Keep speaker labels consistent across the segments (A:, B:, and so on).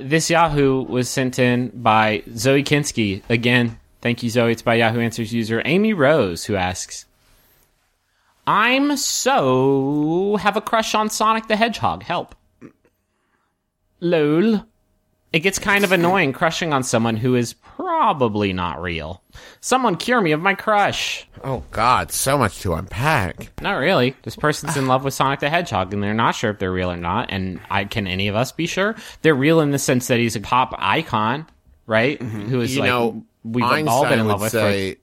A: This Yahoo was sent in by Zoe Kinsky. Again, thank you, Zoe. It's by Yahoo Answers user Amy Rose, who asks I'm so have a crush on Sonic the Hedgehog. Help. Lol. It gets kind of annoying crushing on someone who is probably not real. Someone cure me of my crush.
B: Oh God, so much to unpack.
A: Not really. This person's in love with Sonic the Hedgehog, and they're not sure if they're real or not. And I can any of us be sure they're real in the sense that he's a pop icon, right? Mm-hmm. Who is
B: You
A: like
B: know,
A: we've
B: Einstein
A: all been in
B: would
A: love with. For,
B: say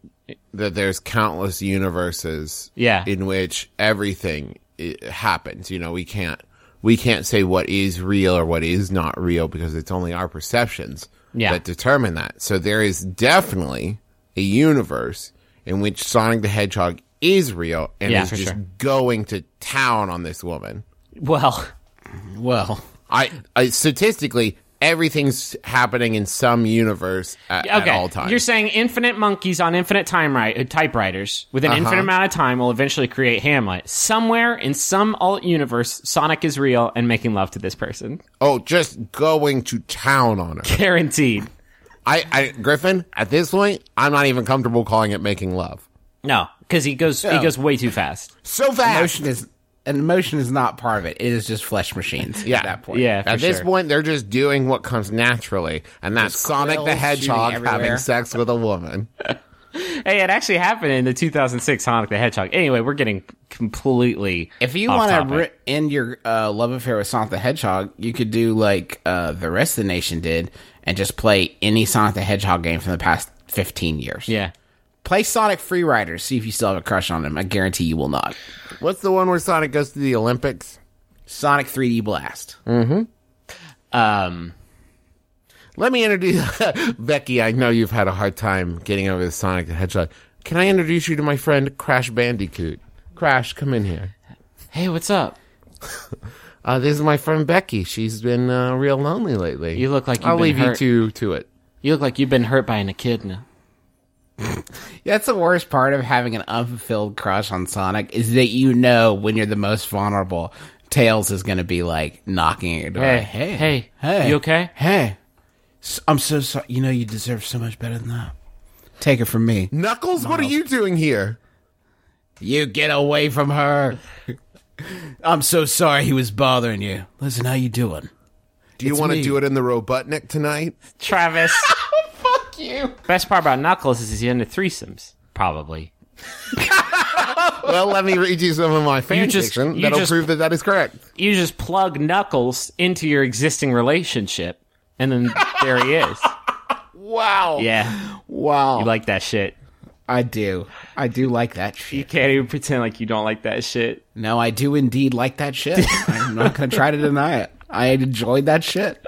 B: that there's countless universes,
A: Yeah.
B: in which everything eh, happens. You know, we can't we can't say what is real or what is not real because it's only our perceptions
A: Yeah.
B: that determine that. So there is definitely a universe in which Sonic the Hedgehog is real and
A: Yeah,
B: is just
A: sure.
B: going to town on this woman.
A: well,
C: Well,
B: I, I statistically everything's happening in some universe at, at all times.
A: You're saying infinite monkeys on infinite time right, uh, typewriters with an
B: Uh-huh.
A: infinite amount of time will eventually create Hamlet. Somewhere in some alt universe, Sonic is real and making love to this person.
B: oh, just going to town on her.
A: Guaranteed.
B: I, I Griffin, at this point, I'm not even comfortable calling it making love.
A: No, because he goes he goes way too fast.
B: So fast.
C: emotion is an emotion is not part of it. It is just flesh machines.
B: Yeah.
C: at that point.
A: Yeah, for
B: At this
A: sure.
B: point, they're just doing what comes naturally, and that's
C: Just
B: Sonic the Hedgehog having sex with a woman.
A: Hey, it actually happened in the 2006 Sonic the Hedgehog. Anyway, we're getting completely.
C: If you want to
A: topic.
C: ri- end your uh, love affair with Sonic the Hedgehog, you could do like uh, the rest of the nation did and just play any Sonic the Hedgehog game from the past 15 years.
A: yeah.
C: Play Sonic Free Riders, see if you still have a crush on him. I guarantee you will not.
B: What's the one where Sonic goes to the Olympics?
C: Sonic 3D Blast. Hmm.
A: Um.
B: Let me introduce Becky. I know you've had a hard time getting over the Sonic the Hedgehog. Can I introduce you to my friend Crash Bandicoot? Crash, come in here.
A: Hey, what's up?
B: Uh, this is my friend Becky. She's been uh, real lonely lately.
A: You look like you've
B: I'll
A: been
B: leave
A: hurt.
B: you to to it.
A: You look like you've been hurt by an echidna.
C: That's the worst part of having an unfulfilled crush on Sonic is that you know when you're the most vulnerable, Tails is going to be like knocking at your door.
A: Hey,
C: hey,
A: hey,
C: hey,
A: you okay?
C: Hey, I'm so sorry. You know you deserve so much better than that. Take it from me.
B: Knuckles, what are you doing here?
C: You get away from her. I'm so sorry he was bothering you. Listen, how you doing?
B: Do you want to do it in the Robotnik tonight?
A: Travis.
B: Fuck you.
A: Best part about Knuckles is he's into threesomes. Probably.
B: Well, let me read you some of my fan
A: just-
B: fiction
A: you
B: that'll
A: just-
B: prove that that is correct.
A: You just plug Knuckles into your existing relationship, and then there he is.
B: Wow.
A: Yeah,
C: Wow.
A: you like that shit.
C: I do. I do like that shit.
A: You can't even pretend like you don't like that shit.
C: No, I do indeed like that shit. I'm not going to try to deny it. I enjoyed that shit.